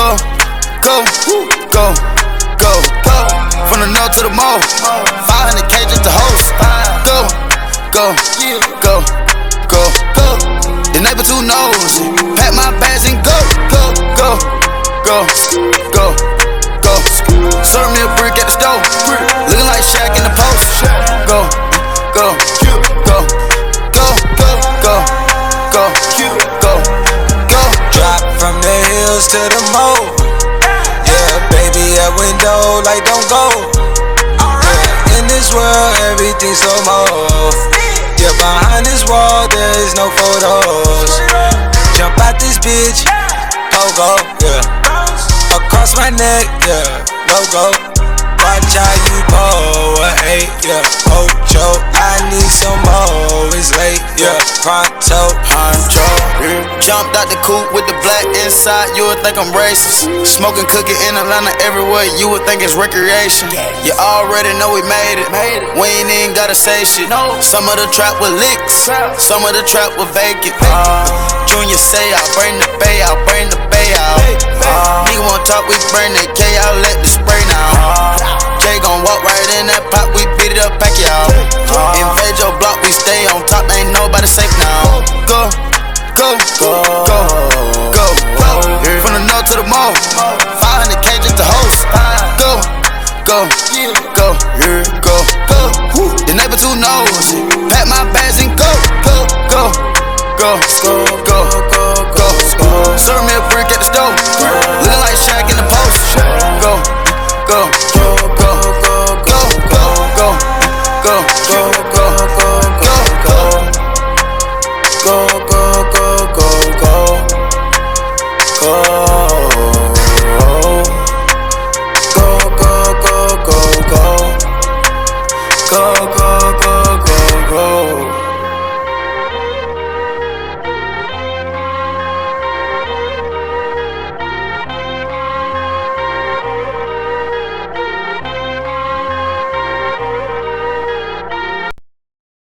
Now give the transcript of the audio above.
go, go, go, go, go. From the north to the mall, 500k just to host. Go, go, go, go, go. The neighbor too nosy. To the moat. Yeah, baby, at window, like don't go. Yeah, in this world, everything's so more. Yeah, behind this wall, there is no photos. Jump out this bitch, go, yeah. Across my neck, yeah, logo. Watch how you pull, a eight, yeah. Ocho, I need some more, it's late, yeah. Pronto, Honcho. Jumped out the coupe with the black inside, you would think I'm racist. Smoking cookie in Atlanta everywhere, you would think it's recreation. You already know we made it. We ain't even gotta say shit. Some of the trap with licks, some of the trap with vacant. Uh, Junior say I bring the bay out, bring the bay out. Nigga wanna talk, we bring the K out, let the spray now. Uh, Jay gon' walk right in that pot, we beat it up, pack it out. Uh, invade your block, we stay on top, go, go, go, go, go. From the north to the mall, 500k just to host. Go, go, go, go, go. The neighbor too nosy. Pack my bags and go, go, go, go, go, go, go, go. Serve me a brick at the stove, looking like Shaq in the post. Go, go, go, go, go, go, go, go, go, go, go, go, go, go, go, Go, go,